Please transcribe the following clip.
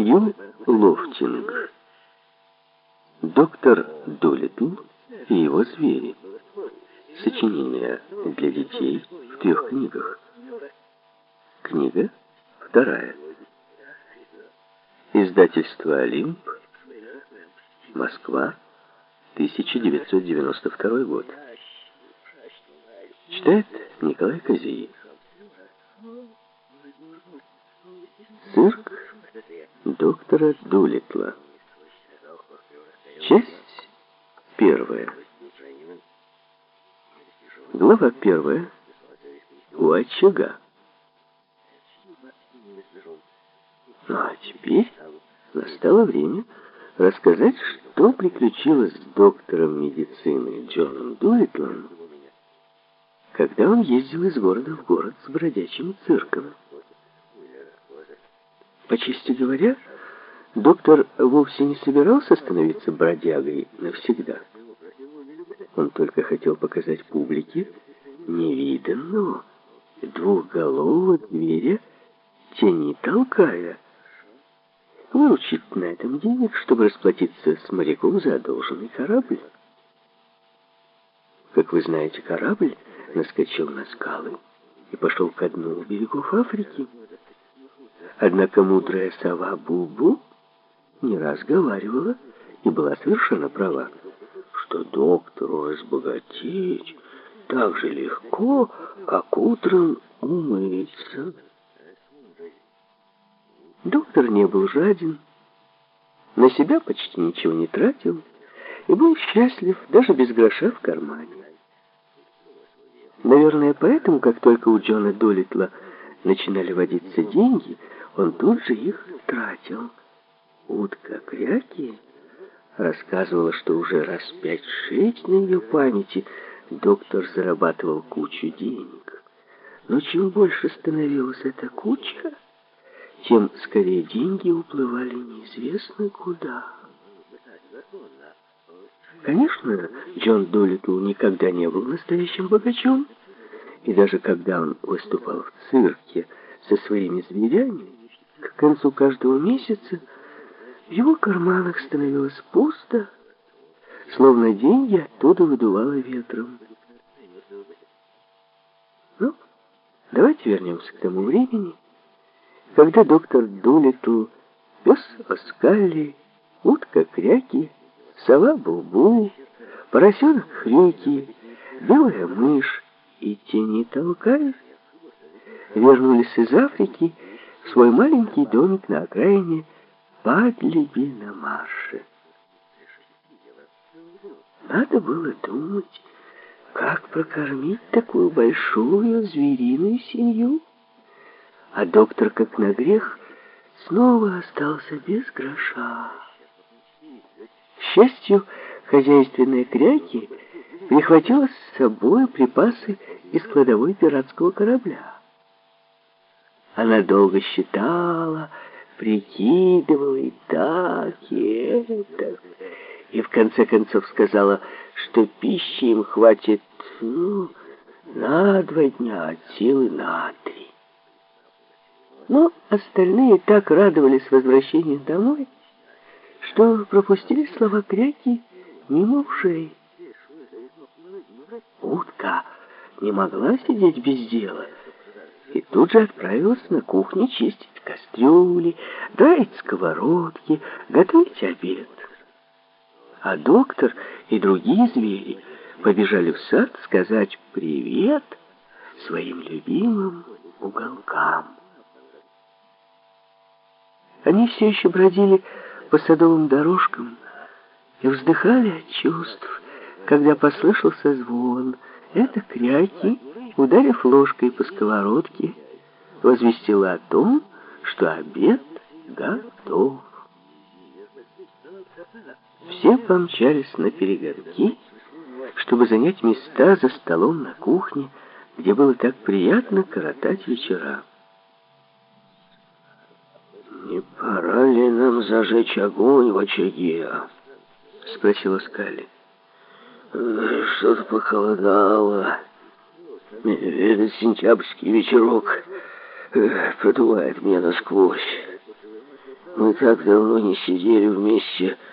Хью Лофтинг. Доктор Долитл и его звери. Сочинение для детей в трех книгах. Книга вторая. Издательство «Олимп», Москва, 1992 год. Читает Николай Козеев. Цирк доктора Дулитла. Часть первая. Глава первая. У очага. Ну а теперь настало время рассказать, что приключилось с доктором медицины Джоном Дулитлом, когда он ездил из города в город с бродячим цирком. По чести говоря, доктор вовсе не собирался становиться бродягой навсегда. Он только хотел показать публике невиданного двухголового зверя, тени толкая, выручить на этом денег, чтобы расплатиться с моряком за одолженный корабль. Как вы знаете, корабль наскочил на скалы и пошел ко дну у берегов Африки. Однако мудрая сова Бубу не раз говаривала и была совершенно права, что доктору разбогатеть так же легко, как утром умыться. Доктор не был жаден, на себя почти ничего не тратил и был счастлив даже без гроша в кармане. Наверное, поэтому, как только у Джона Долитла начинали водиться деньги, он тут же их тратил. Утка Кряки рассказывала, что уже раз пять-шесть на ее памяти доктор зарабатывал кучу денег. Но чем больше становилась эта куча, тем скорее деньги уплывали неизвестно куда. Конечно, Джон Долитл никогда не был настоящим богачом, и даже когда он выступал в цирке со своими зверями, к концу каждого месяца в его карманах становилось пусто, словно деньги оттуда выдувало ветром. Ну, давайте вернемся к тому времени, когда доктор Дулитл, пес Оскалли, утка Кряки, сова Бубу, поросенок Хрюки, белая мышь и тени толкают, вернулись из Африки в свой маленький домик на окраине Падлиби на марше. Надо было думать, как прокормить такую большую звериную семью. А доктор, как на грех, снова остался без гроша. К счастью, хозяйственные кряки прихватила с собой припасы из кладовой пиратского корабля. Она долго считала, прикидывала и так, и это, и в конце концов сказала, что пищи им хватит ну, на два дня, от силы на три. Но остальные так радовались возвращению домой, что пропустили слова кряки мимо ушей. Утка не могла сидеть без дела и тут же отправилась на кухню чистить кастрюли, драить сковородки, готовить обед. А доктор и другие звери побежали в сад сказать привет своим любимым уголкам. Они все еще бродили по садовым дорожкам и вздыхали от чувств, когда послышался звон. Это кряки, ударив ложкой по сковородке, возвестила о том, что обед готов. Все помчались на перегонки, чтобы занять места за столом на кухне, где было так приятно коротать вечера. «Не пора ли нам зажечь огонь в очаге?» — спросила Скалли. «Что-то похолодало. Этот сентябрьский вечерок продувает меня насквозь. Мы так давно не сидели вместе,